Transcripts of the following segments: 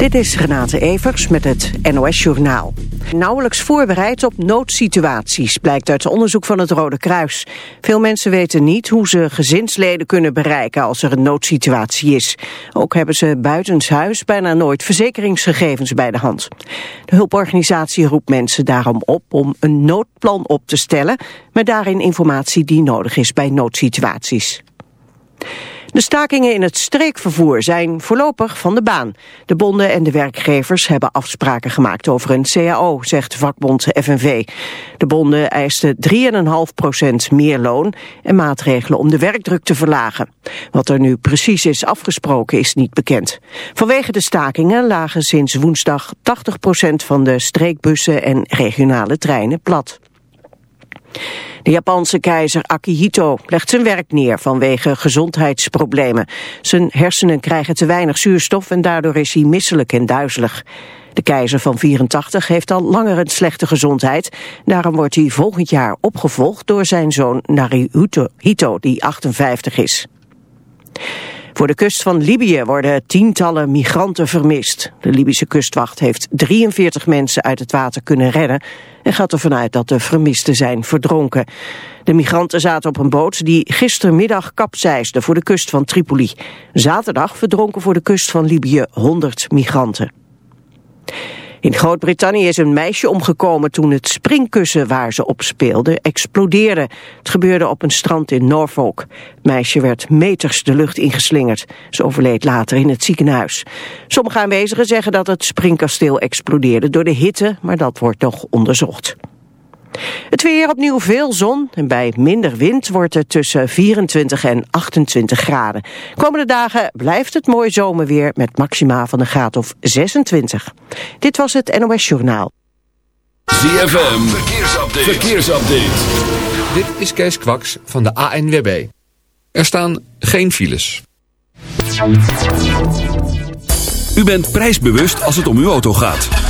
Dit is Renate Evers met het NOS Journaal. Nauwelijks voorbereid op noodsituaties, blijkt uit onderzoek van het Rode Kruis. Veel mensen weten niet hoe ze gezinsleden kunnen bereiken als er een noodsituatie is. Ook hebben ze buitenshuis bijna nooit verzekeringsgegevens bij de hand. De hulporganisatie roept mensen daarom op om een noodplan op te stellen... met daarin informatie die nodig is bij noodsituaties. De stakingen in het streekvervoer zijn voorlopig van de baan. De bonden en de werkgevers hebben afspraken gemaakt over een CAO, zegt vakbond FNV. De bonden eisten 3,5% meer loon en maatregelen om de werkdruk te verlagen. Wat er nu precies is afgesproken is niet bekend. Vanwege de stakingen lagen sinds woensdag 80% van de streekbussen en regionale treinen plat. De Japanse keizer Akihito legt zijn werk neer vanwege gezondheidsproblemen. Zijn hersenen krijgen te weinig zuurstof en daardoor is hij misselijk en duizelig. De keizer van 84 heeft al langer een slechte gezondheid. Daarom wordt hij volgend jaar opgevolgd door zijn zoon Narihito, die 58 is. Voor de kust van Libië worden tientallen migranten vermist. De Libische kustwacht heeft 43 mensen uit het water kunnen redden... en gaat ervan uit dat de vermisten zijn verdronken. De migranten zaten op een boot die gistermiddag kapseisde voor de kust van Tripoli. Zaterdag verdronken voor de kust van Libië 100 migranten. In Groot-Brittannië is een meisje omgekomen toen het springkussen waar ze op speelde explodeerde. Het gebeurde op een strand in Norfolk. Het meisje werd meters de lucht ingeslingerd. Ze overleed later in het ziekenhuis. Sommige aanwezigen zeggen dat het springkasteel explodeerde door de hitte, maar dat wordt nog onderzocht. Het weer opnieuw veel zon en bij minder wind wordt het tussen 24 en 28 graden. Komende dagen blijft het mooi zomerweer met maxima van een graad of 26. Dit was het NOS Journaal. ZFM, verkeersupdate. verkeersupdate. Dit is Kees Kwaks van de ANWB. Er staan geen files. U bent prijsbewust als het om uw auto gaat.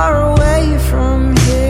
far away from here.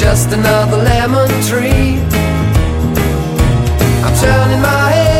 just another lemon tree. I'm turning my head.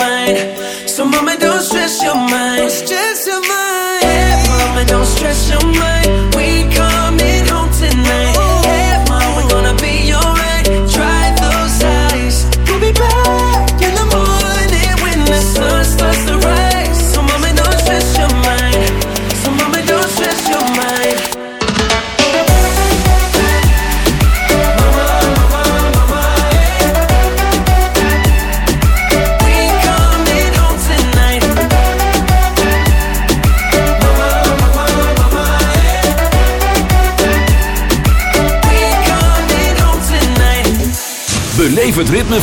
fine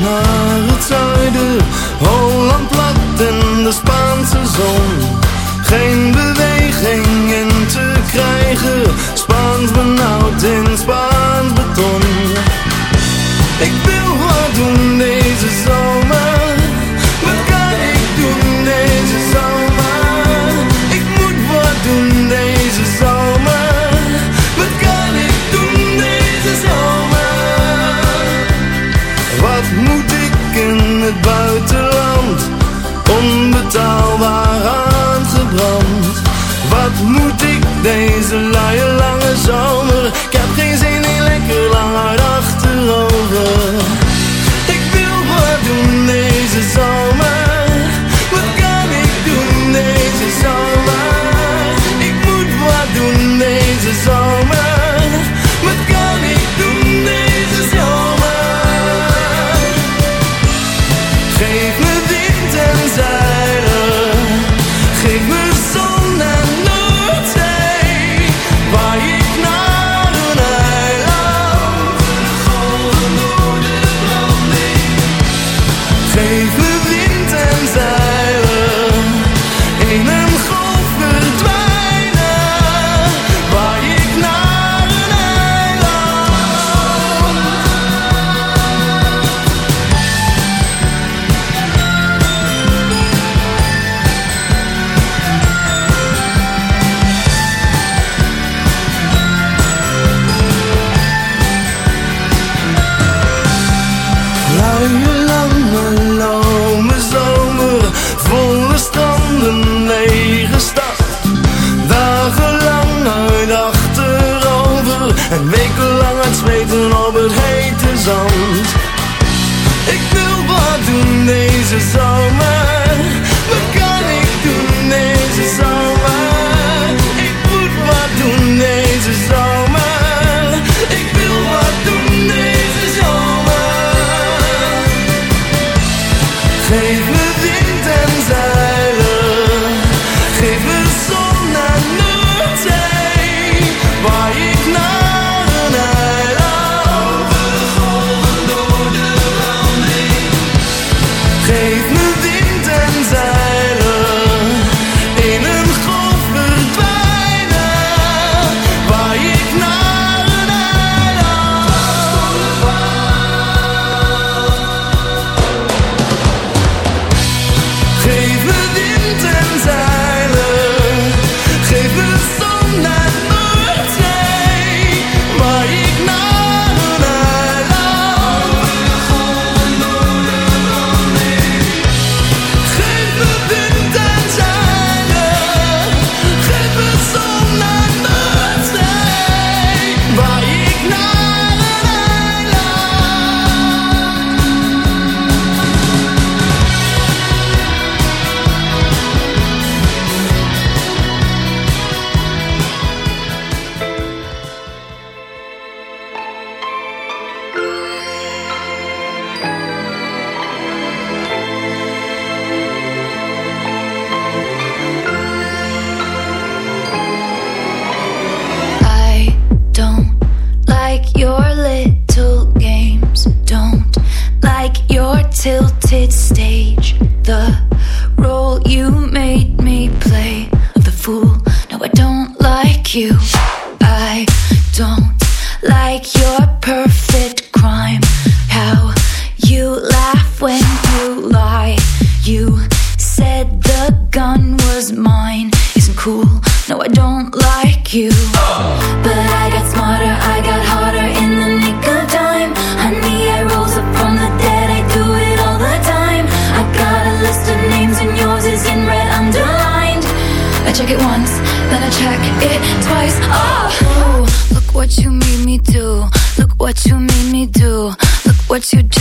naar het zuiden. Holland plat en de Spaanse zon. Geen beweging in te krijgen. Spaans benauwd in Spanje. betaalbaar aangebrand. Wat moet ik deze luie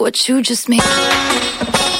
what you just made.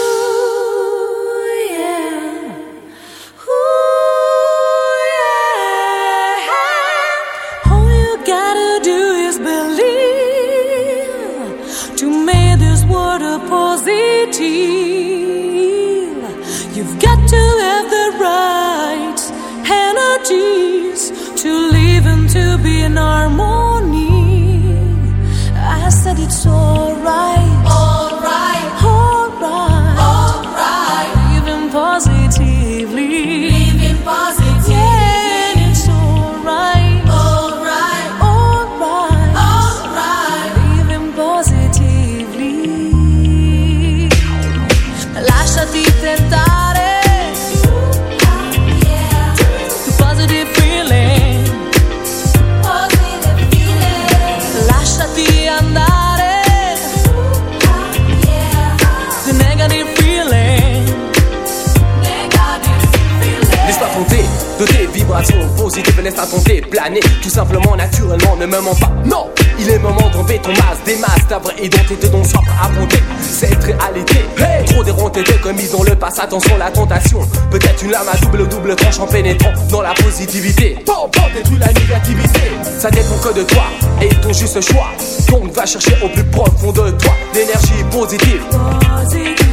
Mens pas. Non, il est moment d'enlever ton masque, des masques, ta vraie identité dont soif à affronter cette réalité. Hey, trop déronté de commises dans le passé, attention la tentation. Peut-être une lame à double double tranche en pénétrant dans la positivité. Bon, bon, détruis la négativité. Ça dépend que de toi et ton juste choix. Donc va chercher au plus profond de toi l'énergie positive.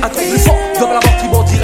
Un truc plus fort dans la mort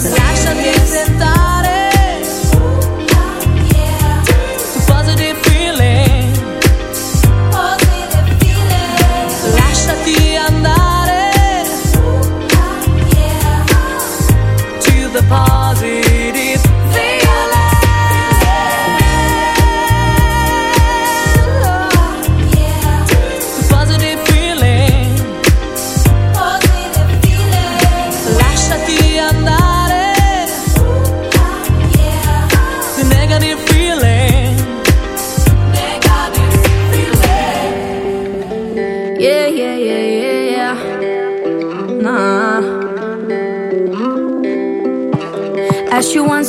slash niet zitten.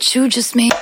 you just made.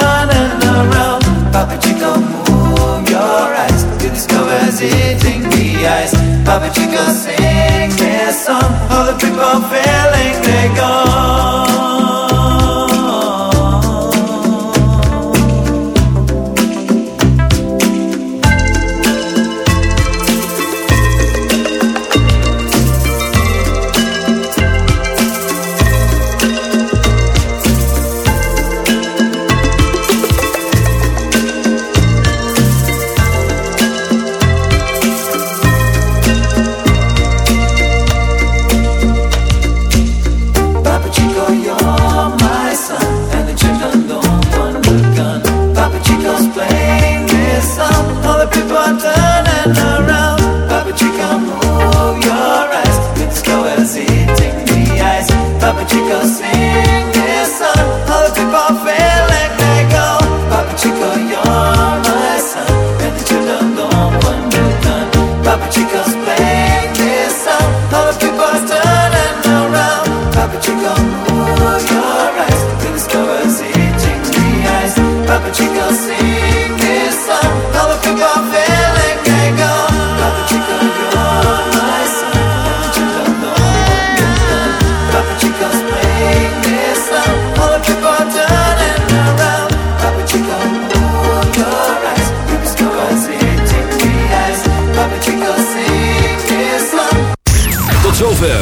Running around. Papa Chico, move your eyes. The discovers eating the ice. Papa Chico sings this song. All the people feeling they're gone.